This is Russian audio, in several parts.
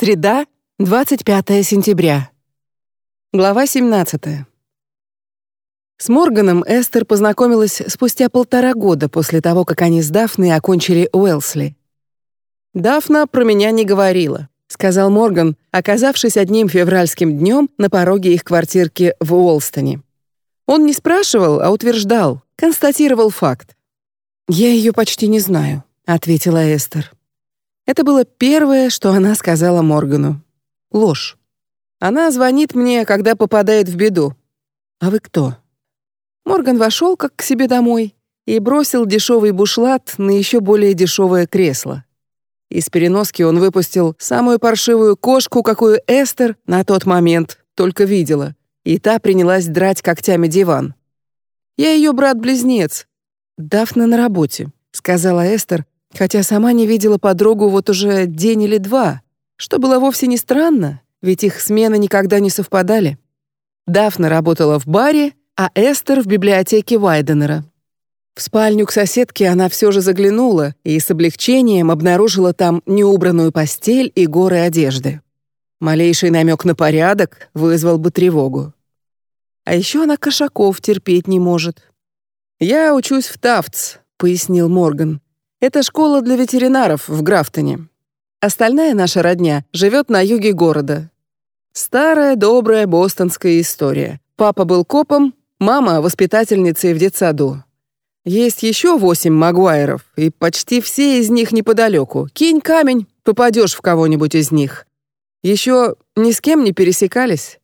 Среда, 25 сентября. Глава 17. С Морганом Эстер познакомилась спустя полтора года после того, как они с Дафной окончили Уэлсли. «Дафна про меня не говорила», — сказал Морган, оказавшись одним февральским днем на пороге их квартирки в Уолстоне. Он не спрашивал, а утверждал, констатировал факт. «Я ее почти не знаю», — ответила Эстер. Это было первое, что она сказала Моргану. Ложь. Она звонит мне, когда попадает в беду. А вы кто? Морган вошел как к себе домой и бросил дешевый бушлат на еще более дешевое кресло. Из переноски он выпустил самую паршивую кошку, какую Эстер на тот момент только видела, и та принялась драть когтями диван. «Я ее брат-близнец. Дафна на работе», — сказала Эстер, хотя сама не видела подругу вот уже день или два, что было вовсе не странно, ведь их смены никогда не совпадали. Дафна работала в баре, а Эстер в библиотеке Вайденера. В спальню к соседке она все же заглянула и с облегчением обнаружила там неубранную постель и горы одежды. Малейший намек на порядок вызвал бы тревогу. А еще она кошаков терпеть не может. «Я учусь в Тафтс», — пояснил Морган. «Это школа для ветеринаров в Графтоне. Остальная наша родня живет на юге города. Старая добрая бостонская история. Папа был копом, Мама — воспитательницей в детсаду. Есть еще восемь Магуайров, и почти все из них неподалеку. Кинь камень, попадешь в кого-нибудь из них. Еще ни с кем не пересекались.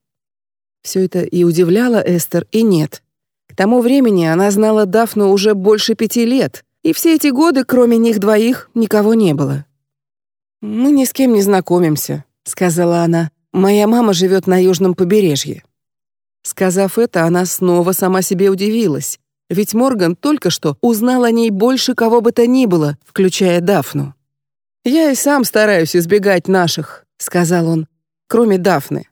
Все это и удивляло Эстер, и нет. К тому времени она знала Дафну уже больше пяти лет, и все эти годы, кроме них двоих, никого не было. «Мы ни с кем не знакомимся», — сказала она. «Моя мама живет на южном побережье». Сказав это, она снова сама себе удивилась, ведь Морган только что узнал о ней больше кого бы то ни было, включая Дафну. «Я и сам стараюсь избегать наших», — сказал он, — «кроме Дафны.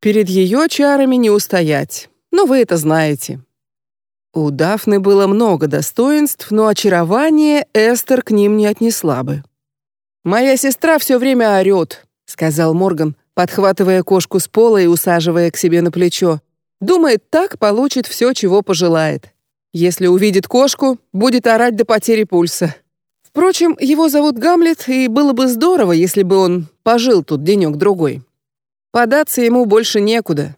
Перед ее чарами не устоять, но вы это знаете». У Дафны было много достоинств, но очарование Эстер к ним не отнесла бы. «Моя сестра все время орет», — сказал Морган, подхватывая кошку с пола и усаживая к себе на плечо. Думает, так получит все, чего пожелает. Если увидит кошку, будет орать до потери пульса. Впрочем, его зовут Гамлет, и было бы здорово, если бы он пожил тут денек-другой. Податься ему больше некуда.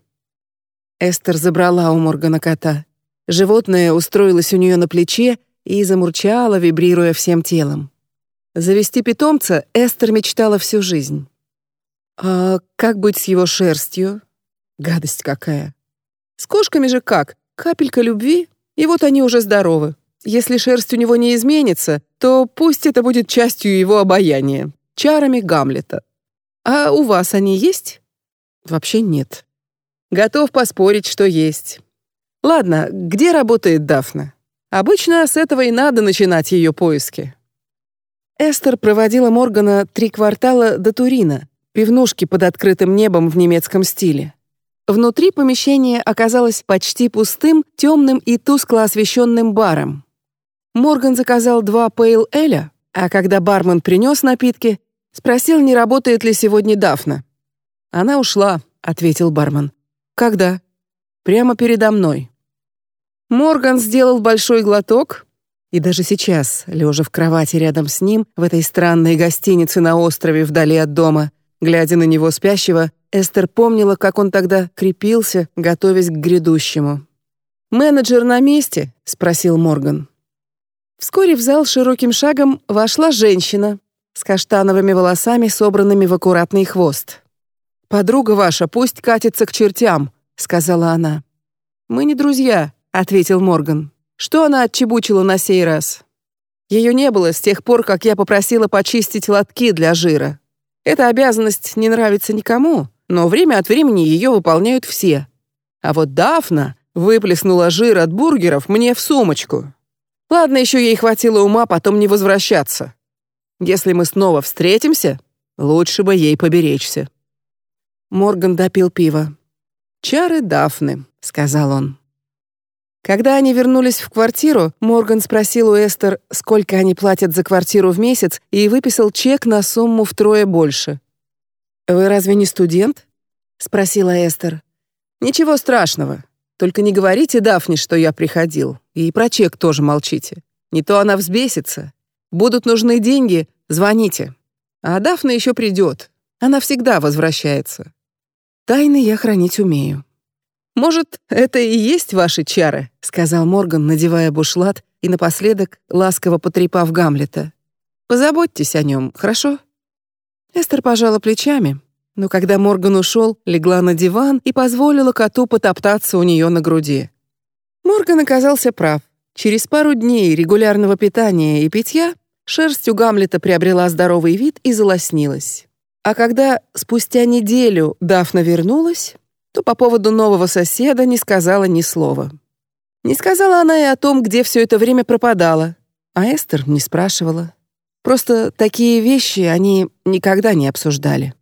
Эстер забрала у Моргана кота. Животное устроилось у нее на плече и замурчало, вибрируя всем телом. Завести питомца Эстер мечтала всю жизнь. А как быть с его шерстью? Гадость какая. С кошками же как? Капелька любви, и вот они уже здоровы. Если шерсть у него не изменится, то пусть это будет частью его обаяния, чарами Гамлета. А у вас они есть? Вообще нет. Готов поспорить, что есть. Ладно, где работает Дафна? Обычно с этого и надо начинать ее поиски. Эстер проводила Моргана три квартала до Турина, пивнушки под открытым небом в немецком стиле. Внутри помещение оказалось почти пустым, темным и тускло освещенным баром. Морган заказал два пейл эля, а когда бармен принес напитки, спросил, не работает ли сегодня Дафна. «Она ушла», — ответил бармен. «Когда?» «Прямо передо мной». Морган сделал большой глоток, и даже сейчас, лежа в кровати рядом с ним, в этой странной гостинице на острове вдали от дома, глядя на него спящего, Эстер помнила, как он тогда крепился, готовясь к грядущему. «Менеджер на месте?» — спросил Морган. Вскоре в зал широким шагом вошла женщина с каштановыми волосами, собранными в аккуратный хвост. «Подруга ваша пусть катится к чертям», — сказала она. «Мы не друзья», — ответил Морган. «Что она отчебучила на сей раз?» «Ее не было с тех пор, как я попросила почистить лотки для жира. Эта обязанность не нравится никому, но время от времени ее выполняют все. А вот Дафна выплеснула жир от бургеров мне в сумочку. Ладно, еще ей хватило ума потом не возвращаться. Если мы снова встретимся, лучше бы ей поберечься. Морган допил пиво. «Чары Дафны», — сказал он. Когда они вернулись в квартиру, Морган спросил у Эстер, сколько они платят за квартиру в месяц, и выписал чек на сумму втрое больше. Вы разве не студент? спросила Эстер. Ничего страшного. Только не говорите Дафне, что я приходил, и про чек тоже молчите. Не то она взбесится. Будут нужны деньги, звоните. А Дафна еще придет. Она всегда возвращается. Тайны я хранить умею. Может, это и есть ваши чары, сказал Морган, надевая бушлат и напоследок ласково потрепав Гамлета. Позаботьтесь о нем, хорошо? Эстер пожала плечами, но когда Морган ушел, легла на диван и позволила коту потоптаться у нее на груди. Морган оказался прав. Через пару дней регулярного питания и питья шерсть у Гамлета приобрела здоровый вид и залоснилась. А когда спустя неделю Дафна вернулась, то по поводу нового соседа не сказала ни слова. Не сказала она и о том, где все это время пропадала, а Эстер не спрашивала. Просто такие вещи они никогда не обсуждали.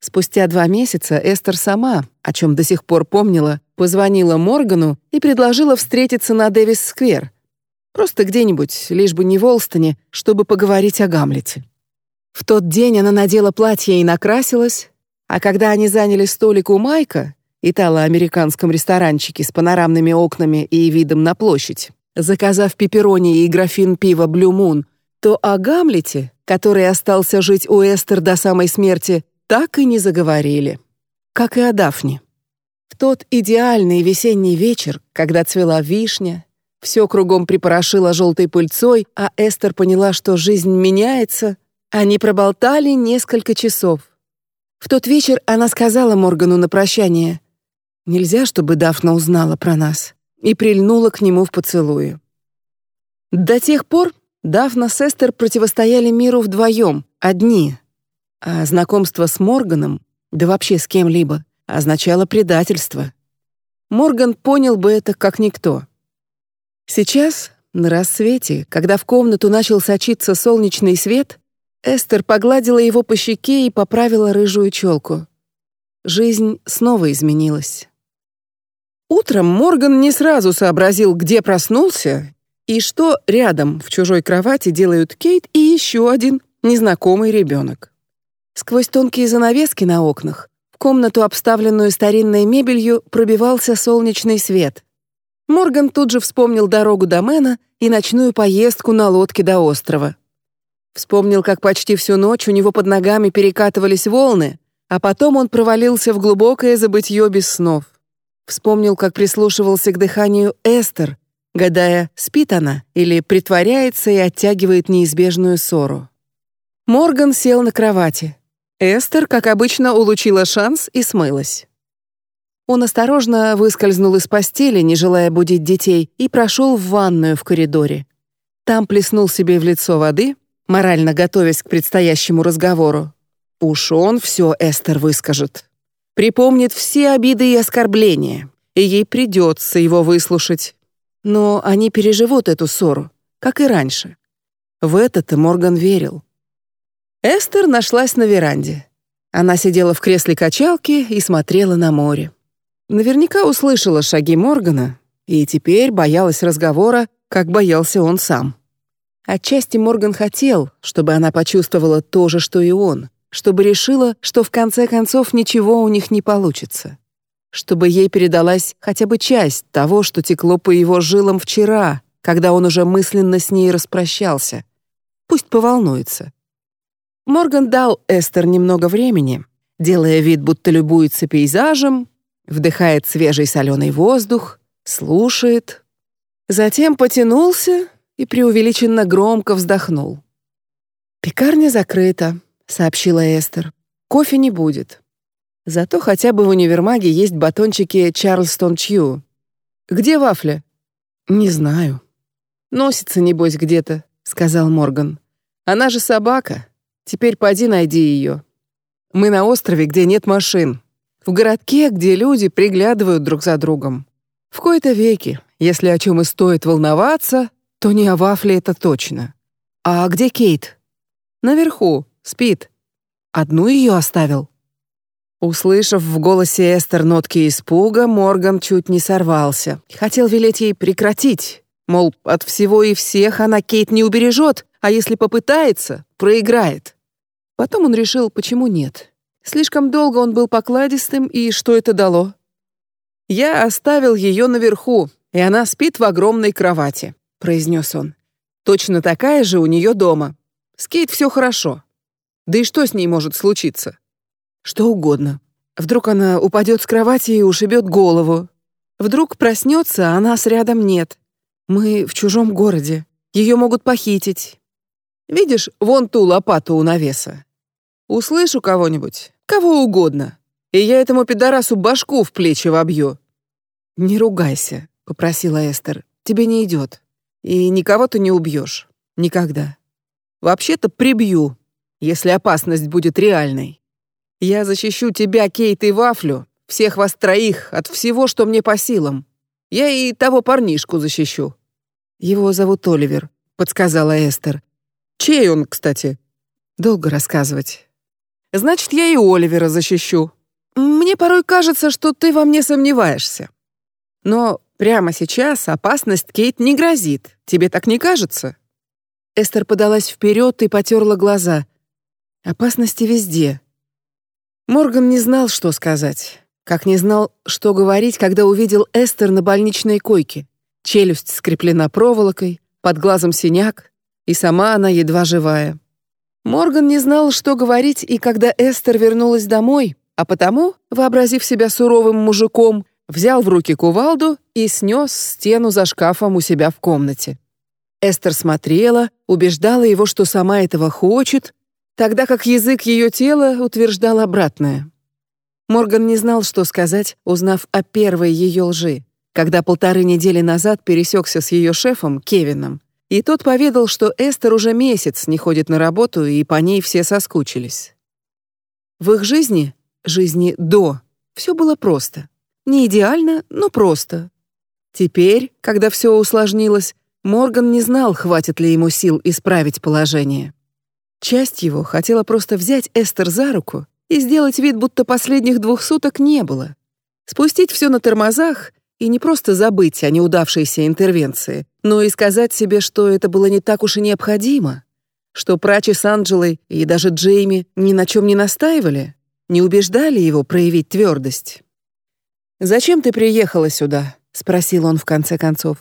Спустя два месяца Эстер сама, о чем до сих пор помнила, позвонила Моргану и предложила встретиться на Дэвис-сквер. Просто где-нибудь, лишь бы не в Олстоне, чтобы поговорить о Гамлете. В тот день она надела платье и накрасилась, а когда они заняли столик у Майка, итало-американском ресторанчике с панорамными окнами и видом на площадь, заказав пепперони и графин пива Blue Moon, то о Гамлете, который остался жить у Эстер до самой смерти, так и не заговорили. Как и о Дафне. В тот идеальный весенний вечер, когда цвела вишня, все кругом припорошило желтой пыльцой, а Эстер поняла, что жизнь меняется, они проболтали несколько часов. В тот вечер она сказала Моргану на прощание: "Нельзя, чтобы Дафна узнала про нас", и прильнула к нему в поцелуе. До тех пор Дафна с Эстер противостояли миру вдвоем, одни. А знакомство с Морганом, да вообще с кем-либо, означало предательство. Морган понял бы это как никто. Сейчас, на рассвете, когда в комнату начал сочиться солнечный свет, Эстер погладила его по щеке и поправила рыжую челку. Жизнь снова изменилась. Утром Морган не сразу сообразил, где проснулся и что рядом в чужой кровати делают Кейт и еще один незнакомый ребенок. Сквозь тонкие занавески на окнах в комнату, обставленную старинной мебелью, пробивался солнечный свет. Морган тут же вспомнил дорогу до Мэна и ночную поездку на лодке до острова. Вспомнил, как почти всю ночь у него под ногами перекатывались волны, а потом он провалился в глубокое забытье без снов. Вспомнил, как прислушивался к дыханию Эстер, гадая, спит она или притворяется и оттягивает неизбежную ссору. Морган сел на кровати. Эстер, как обычно, улучила шанс и смылась. Он осторожно выскользнул из постели, не желая будить детей, и прошел в ванную в коридоре. Там плеснул себе в лицо воды, морально готовясь к предстоящему разговору. Уж он все Эстер выскажет. Припомнит все обиды и оскорбления, и ей придется его выслушать. Но они переживут эту ссору, как и раньше. В это-то Морган верил. Эстер нашлась на веранде. Она сидела в кресле качалки и смотрела на море. Наверняка услышала шаги Моргана и теперь боялась разговора, как боялся он сам. Отчасти Морган хотел, чтобы она почувствовала то же, что и он, чтобы решила, что в конце концов ничего у них не получится. Чтобы ей передалась хотя бы часть того, что текло по его жилам вчера, когда он уже мысленно с ней распрощался. Пусть поволнуется. Морган дал Эстер немного времени, делая вид, будто любуется пейзажем, вдыхает свежий соленый воздух, слушает. Затем потянулся и преувеличенно громко вздохнул. «Пекарня закрыта», — сообщила Эстер. «Кофе не будет. Зато хотя бы в универмаге есть батончики Чарльстон Чью. Где вафля?» «Не знаю». «Носится, небось, где-то», — сказал Морган. «Она же собака. Теперь поди найди ее. Мы на острове, где нет машин. В городке, где люди приглядывают друг за другом. В кои-то веки, если о чем и стоит волноваться, то не о вафле это точно. А где Кейт? Наверху, спит. Одну ее оставил. Услышав в голосе Эстер нотки испуга, Морган чуть не сорвался. Хотел велеть ей прекратить. Мол, от всего и всех она Кейт не убережет, а если попытается, проиграет. Потом он решил, почему нет. Слишком долго он был покладистым, и что это дало? Я оставил ее наверху, и она спит в огромной кровати, произнес он. Точно такая же у нее дома. С Кейт все хорошо. Да и что с ней может случиться? Что угодно. Вдруг она упадет с кровати и ушибет голову. Вдруг проснется, а нас рядом нет. Мы в чужом городе. Ее могут похитить. Видишь, вон ту лопату у навеса. Услышу кого-нибудь, кого угодно, и я этому пидорасу башку в плечи вобью. Не ругайся, попросила Эстер. Тебе не идет. И никого ты не убьешь. Никогда. Вообще-то прибью, если опасность будет реальной. Я защищу тебя, Кейт и Вафлю, всех вас троих от всего, что мне по силам. Я и того парнишку защищу. Его зовут Оливер, подсказала Эстер. Чей он, кстати? Долго рассказывать. Значит, я и Оливера защищу. Мне порой кажется, что ты во мне сомневаешься. Но прямо сейчас опасность Кейт не грозит. Тебе так не кажется? Эстер подалась вперед и потерла глаза. Опасности везде. Морган не знал, что сказать, как не знал, что говорить, когда увидел Эстер на больничной койке. Челюсть скреплена проволокой, под глазом синяк, и сама она едва живая. Морган не знал, что говорить, и когда Эстер вернулась домой, а потому, вообразив себя суровым мужиком, взял в руки кувалду и снес стену за шкафом у себя в комнате. Эстер смотрела, убеждала его, что сама этого хочет, тогда как язык ее тела утверждал обратное. Морган не знал, что сказать, узнав о первой ее лжи, когда полторы недели назад пересекся с ее шефом Кевином и тот поведал, что Эстер уже месяц не ходит на работу, и по ней все соскучились. В их жизни, жизни до, все было просто. Не идеально, но просто. Теперь, когда все усложнилось, Морган не знал, хватит ли ему сил исправить положение. Часть его хотела просто взять Эстер за руку и сделать вид, будто последних двух суток не было. Спустить все на тормозах и не просто забыть о неудавшейся интервенции, но и сказать себе, что это было не так уж и необходимо, что Прачи с Анджелой и даже Джейми ни на чем не настаивали, не убеждали его проявить твердость. «Зачем ты приехала сюда?» — спросил он в конце концов.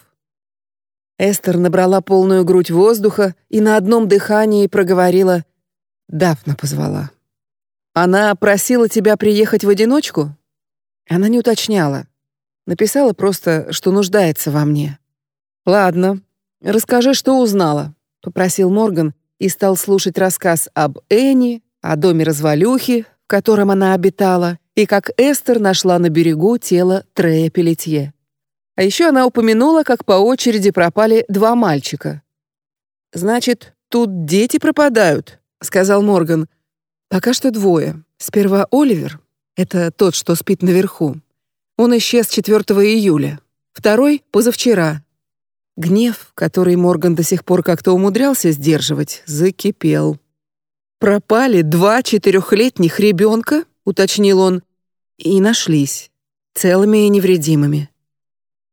Эстер набрала полную грудь воздуха и на одном дыхании проговорила «Дафна позвала». «Она просила тебя приехать в одиночку?» Она не уточняла. Написала просто, что нуждается во мне. Ладно, расскажи, что узнала, попросил Морган и стал слушать рассказ об Энни, о доме развалюхи, в котором она обитала, и как Эстер нашла на берегу тело Трея Пелетье. А еще она упомянула, как по очереди пропали два мальчика. Значит, тут дети пропадают, сказал Морган. Пока что двое. Сперва Оливер, это тот, что спит наверху. Он исчез 4 июля. Второй — позавчера. Гнев, который Морган до сих пор как-то умудрялся сдерживать, закипел. «Пропали два четырехлетних ребенка?» — уточнил он. «И нашлись. Целыми и невредимыми».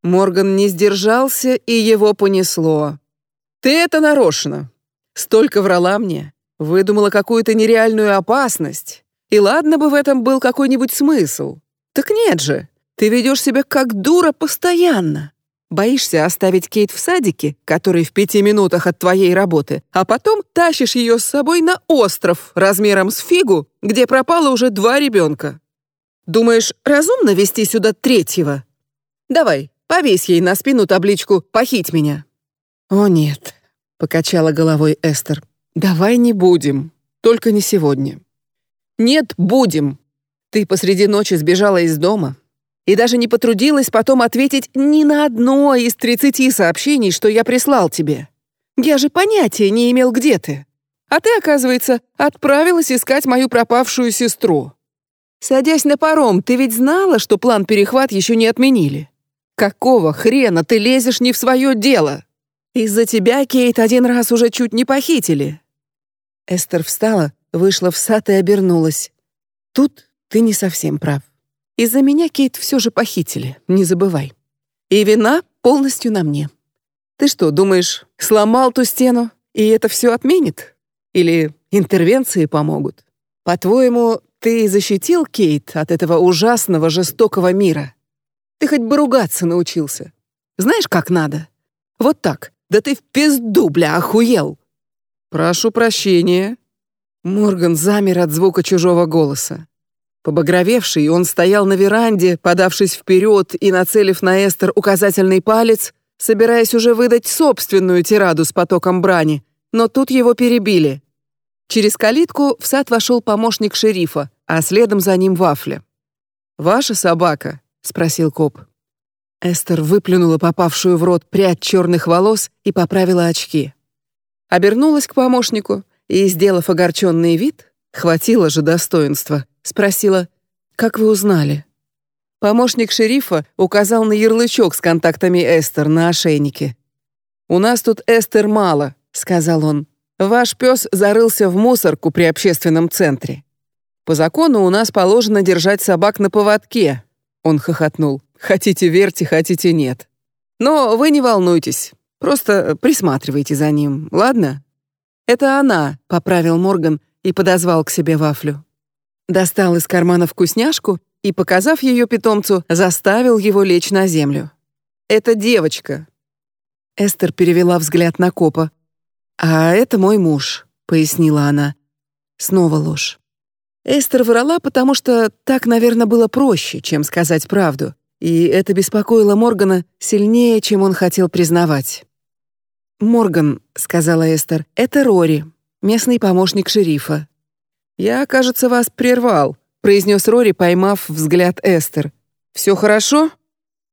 Морган не сдержался, и его понесло. «Ты это нарочно. Столько врала мне. Выдумала какую-то нереальную опасность. И ладно бы в этом был какой-нибудь смысл. Так нет же. Ты ведешь себя как дура постоянно. Боишься оставить Кейт в садике, который в пяти минутах от твоей работы, а потом тащишь ее с собой на остров размером с фигу, где пропало уже два ребенка. Думаешь, разумно вести сюда третьего? Давай, повесь ей на спину табличку «Похить меня». «О нет», — покачала головой Эстер. «Давай не будем. Только не сегодня». «Нет, будем. Ты посреди ночи сбежала из дома, и даже не потрудилась потом ответить ни на одно из тридцати сообщений, что я прислал тебе. Я же понятия не имел, где ты. А ты, оказывается, отправилась искать мою пропавшую сестру. Садясь на паром, ты ведь знала, что план перехват еще не отменили. Какого хрена ты лезешь не в свое дело? Из-за тебя, Кейт, один раз уже чуть не похитили. Эстер встала, вышла в сад и обернулась. Тут ты не совсем прав. Из-за меня Кейт все же похитили, не забывай. И вина полностью на мне. Ты что, думаешь, сломал ту стену, и это все отменит? Или интервенции помогут? По-твоему, Ты защитил Кейт от этого ужасного, жестокого мира. Ты хоть бы ругаться научился. Знаешь, как надо? Вот так. Да ты в пизду, бля, охуел. Прошу прощения. Морган замер от звука чужого голоса. Побагровевший, он стоял на веранде, подавшись вперед и нацелив на Эстер указательный палец, собираясь уже выдать собственную тираду с потоком брани, но тут его перебили. Через калитку в сад вошел помощник шерифа, а следом за ним Вафля. «Ваша собака?» — спросил коп. Эстер выплюнула попавшую в рот прядь черных волос и поправила очки. Обернулась к помощнику и, сделав огорченный вид, хватило же достоинства, спросила, «Как вы узнали?» Помощник шерифа указал на ярлычок с контактами Эстер на ошейнике. «У нас тут Эстер мало», — сказал он. «Ваш пес зарылся в мусорку при общественном центре. По закону у нас положено держать собак на поводке», — он хохотнул. «Хотите верьте, хотите нет. Но вы не волнуйтесь, просто присматривайте за ним, ладно?» «Это она», — поправил Морган и подозвал к себе вафлю. Достал из кармана вкусняшку и, показав ее питомцу, заставил его лечь на землю. «Это девочка». Эстер перевела взгляд на копа. «А это мой муж», — пояснила она. Снова ложь. Эстер врала, потому что так, наверное, было проще, чем сказать правду, и это беспокоило Моргана сильнее, чем он хотел признавать. «Морган», — сказала Эстер, — «это Рори, местный помощник шерифа». «Я, кажется, вас прервал», произнес Рори, поймав взгляд Эстер. Все хорошо?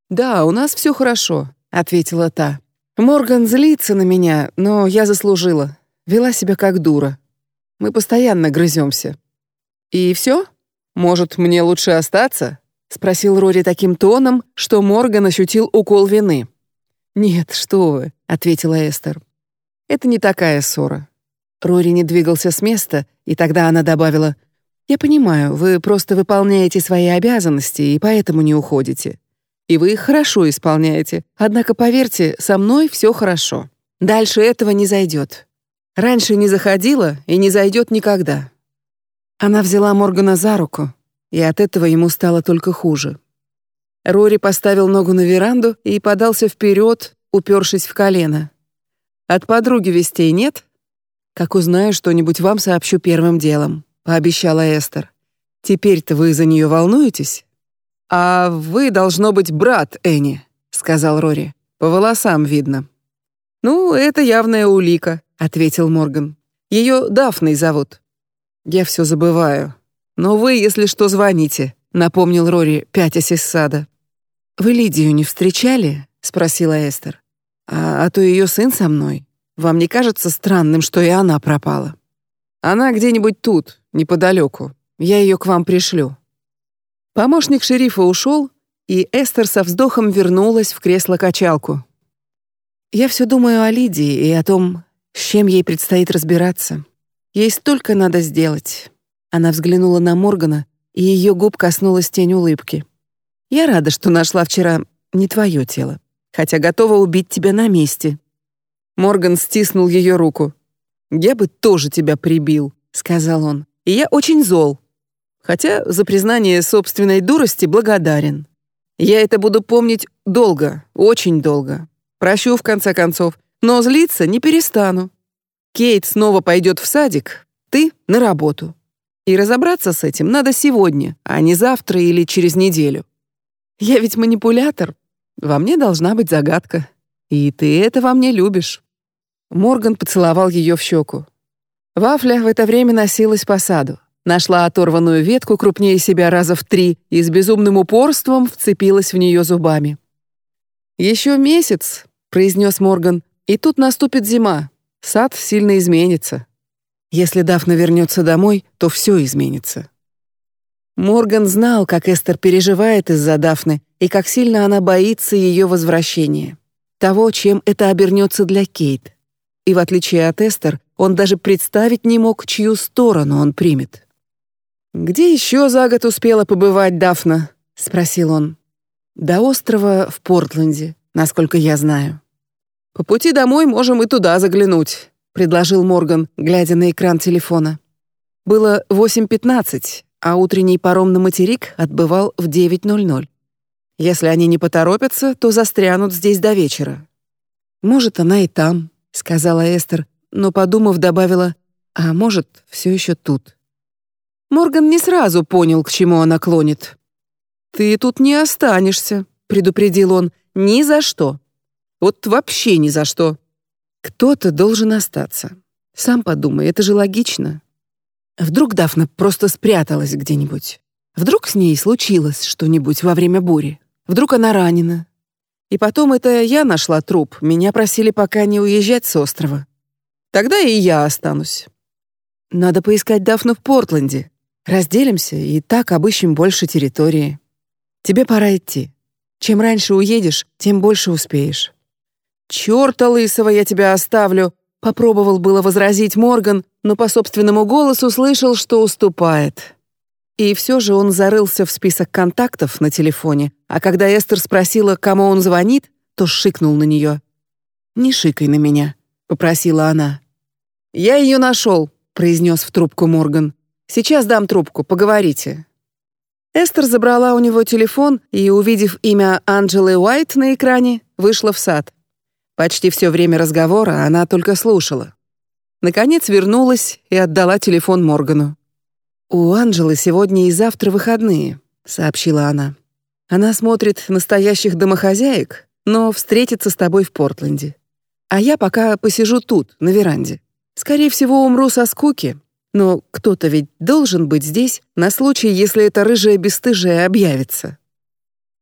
Да, у нас все хорошо, ответила та. Морган злится на меня, но я заслужила. Вела себя как дура. Мы постоянно грыземся. И все? Может, мне лучше остаться? спросил Рори таким тоном, что Морган ощутил укол вины. Нет, что вы, ответила Эстер. Это не такая ссора. Рори не двигался с места, и тогда она добавила: я понимаю, вы просто выполняете свои обязанности и поэтому не уходите. И вы их хорошо исполняете. Однако, поверьте, со мной все хорошо. Дальше этого не зайдет. Раньше не заходило и не зайдет никогда. Она взяла Моргана за руку, и от этого ему стало только хуже. Рори поставил ногу на веранду и подался вперед, упершись в колено. От подруги вестей нет? Как узнаю что-нибудь, вам сообщу первым делом пообещала Эстер. Теперь-то вы за нее волнуетесь? А вы должно быть брат Эни, сказал Рори. По волосам видно. Ну, это явная улика, ответил Морган. Ее Дафной зовут. Я все забываю. Но вы, если что, звоните, напомнил Рори, пятясь из сада. Вы Лидию не встречали? спросила Эстер. А, а то ее сын со мной. Вам не кажется странным, что и она пропала? Она где-нибудь тут, неподалеку. Я ее к вам пришлю». Помощник шерифа ушел, и Эстер со вздохом вернулась в кресло-качалку. «Я все думаю о Лидии и о том, с чем ей предстоит разбираться. Ей столько надо сделать». Она взглянула на Моргана, и ее губ коснулась тень улыбки. «Я рада, что нашла вчера не твое тело, хотя готова убить тебя на месте». Морган стиснул ее руку. «Я бы тоже тебя прибил», — сказал он. «И я очень зол. Хотя за признание собственной дурости благодарен. Я это буду помнить долго, очень долго. Прощу, в конце концов, но злиться не перестану. Кейт снова пойдет в садик, ты — на работу. И разобраться с этим надо сегодня, а не завтра или через неделю. Я ведь манипулятор. Во мне должна быть загадка. И ты это во мне любишь. Морган поцеловал ее в щеку. Вафля в это время носилась по саду. Нашла оторванную ветку крупнее себя раза в три и с безумным упорством вцепилась в нее зубами. «Еще месяц», — произнес Морган, — «и тут наступит зима. Сад сильно изменится. Если Дафна вернется домой, то все изменится». Морган знал, как Эстер переживает из-за Дафны и как сильно она боится ее возвращения. Того, чем это обернется для Кейт и в отличие от Эстер, он даже представить не мог, чью сторону он примет. «Где еще за год успела побывать Дафна?» — спросил он. «До острова в Портленде, насколько я знаю». «По пути домой можем и туда заглянуть», — предложил Морган, глядя на экран телефона. Было 8.15, а утренний паром на материк отбывал в 9.00. Если они не поторопятся, то застрянут здесь до вечера. «Может, она и там», — сказала Эстер, но, подумав, добавила, «а может, все еще тут». Морган не сразу понял, к чему она клонит. «Ты тут не останешься», — предупредил он, — «ни за что. Вот вообще ни за что. Кто-то должен остаться. Сам подумай, это же логично. Вдруг Дафна просто спряталась где-нибудь. Вдруг с ней случилось что-нибудь во время бури. Вдруг она ранена. И потом это я нашла труп. Меня просили пока не уезжать с острова. Тогда и я останусь. Надо поискать Дафну в Портленде. Разделимся и так обыщем больше территории. Тебе пора идти. Чем раньше уедешь, тем больше успеешь. «Чёрта лысого я тебя оставлю!» Попробовал было возразить Морган, но по собственному голосу слышал, что уступает. И все же он зарылся в список контактов на телефоне, а когда Эстер спросила, кому он звонит, то шикнул на нее. «Не шикай на меня», — попросила она. «Я ее нашел», — произнес в трубку Морган. «Сейчас дам трубку, поговорите». Эстер забрала у него телефон и, увидев имя Анджелы Уайт на экране, вышла в сад. Почти все время разговора она только слушала. Наконец вернулась и отдала телефон Моргану. «У Анжелы сегодня и завтра выходные», — сообщила она. «Она смотрит настоящих домохозяек, но встретится с тобой в Портленде. А я пока посижу тут, на веранде. Скорее всего, умру со скуки, но кто-то ведь должен быть здесь на случай, если эта рыжая бесстыжая объявится».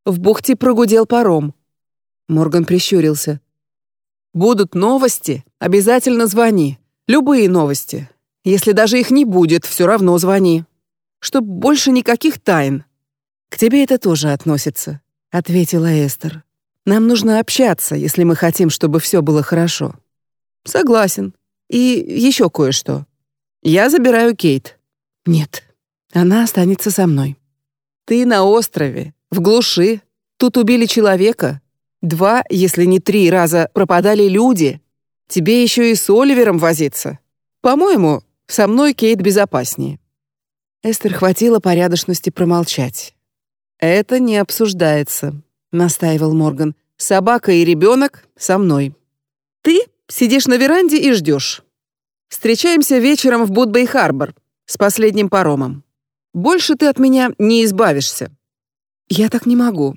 В бухте прогудел паром. Морган прищурился. Будут новости, обязательно звони. Любые новости. Если даже их не будет, все равно звони. Чтоб больше никаких тайн. К тебе это тоже относится, ответила Эстер. Нам нужно общаться, если мы хотим, чтобы все было хорошо. Согласен. И еще кое-что. Я забираю Кейт. Нет, она останется со мной. Ты на острове, в глуши. Тут убили человека, Два, если не три раза пропадали люди. Тебе еще и с Оливером возиться. По-моему, со мной Кейт безопаснее». Эстер хватило порядочности промолчать. «Это не обсуждается», — настаивал Морган. «Собака и ребенок со мной. Ты сидишь на веранде и ждешь. Встречаемся вечером в Будбей-Харбор с последним паромом. Больше ты от меня не избавишься». «Я так не могу».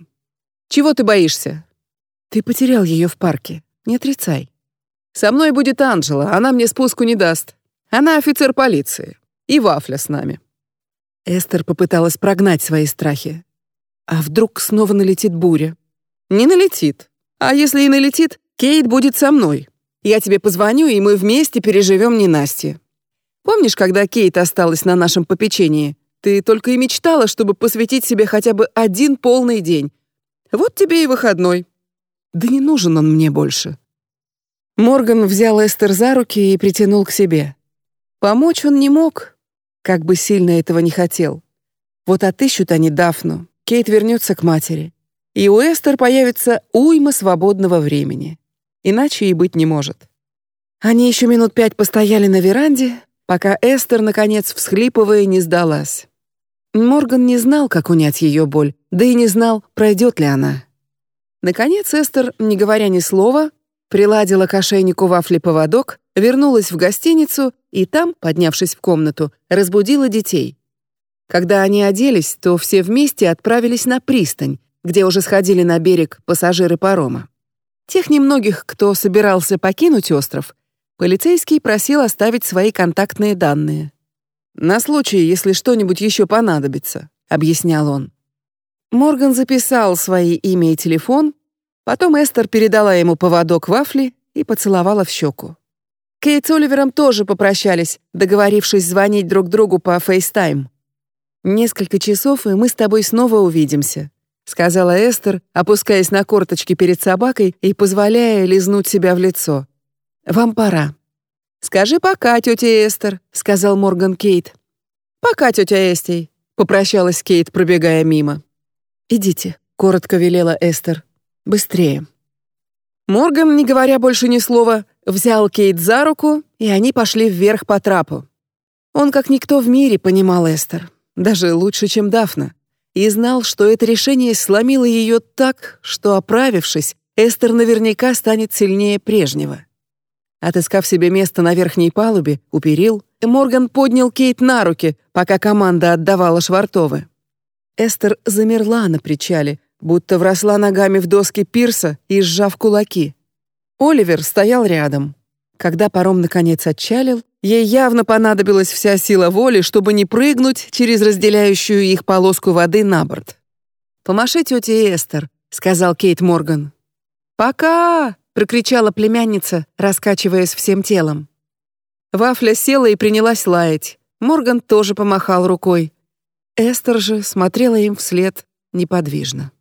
«Чего ты боишься? Ты потерял ее в парке. Не отрицай. Со мной будет Анжела, она мне спуску не даст. Она офицер полиции. И Вафля с нами. Эстер попыталась прогнать свои страхи. А вдруг снова налетит буря? Не налетит. А если и налетит, Кейт будет со мной. Я тебе позвоню, и мы вместе переживем ненастье. Помнишь, когда Кейт осталась на нашем попечении? Ты только и мечтала, чтобы посвятить себе хотя бы один полный день. Вот тебе и выходной. Да не нужен он мне больше. Морган взял Эстер за руки и притянул к себе. Помочь он не мог, как бы сильно этого не хотел. Вот отыщут они Дафну, Кейт вернется к матери, и у Эстер появится уйма свободного времени. Иначе и быть не может. Они еще минут пять постояли на веранде, пока Эстер, наконец, всхлипывая, не сдалась. Морган не знал, как унять ее боль, да и не знал, пройдет ли она. Наконец Эстер, не говоря ни слова, приладила к ошейнику вафли поводок, вернулась в гостиницу и там, поднявшись в комнату, разбудила детей. Когда они оделись, то все вместе отправились на пристань, где уже сходили на берег пассажиры парома. Тех немногих, кто собирался покинуть остров, полицейский просил оставить свои контактные данные. «На случай, если что-нибудь еще понадобится», — объяснял он. Морган записал свои имя и телефон, потом Эстер передала ему поводок вафли и поцеловала в щеку. Кейт с Оливером тоже попрощались, договорившись звонить друг другу по FaceTime. «Несколько часов, и мы с тобой снова увидимся», — сказала Эстер, опускаясь на корточки перед собакой и позволяя лизнуть себя в лицо. «Вам пора». «Скажи пока, тетя Эстер», — сказал Морган Кейт. «Пока, тетя Эстей», — попрощалась Кейт, пробегая мимо. «Идите», — коротко велела Эстер. «Быстрее». Морган, не говоря больше ни слова, взял Кейт за руку, и они пошли вверх по трапу. Он, как никто в мире, понимал Эстер. даже лучше, чем Дафна, и знал, что это решение сломило ее так, что, оправившись, Эстер наверняка станет сильнее прежнего. Отыскав себе место на верхней палубе, у перил, Морган поднял Кейт на руки, пока команда отдавала швартовы. Эстер замерла на причале, будто вросла ногами в доски пирса и сжав кулаки. Оливер стоял рядом. Когда паром наконец отчалил, ей явно понадобилась вся сила воли, чтобы не прыгнуть через разделяющую их полоску воды на борт. «Помаши тете Эстер», — сказал Кейт Морган. «Пока!» — прокричала племянница, раскачиваясь всем телом. Вафля села и принялась лаять. Морган тоже помахал рукой. Эстер же смотрела им вслед неподвижно.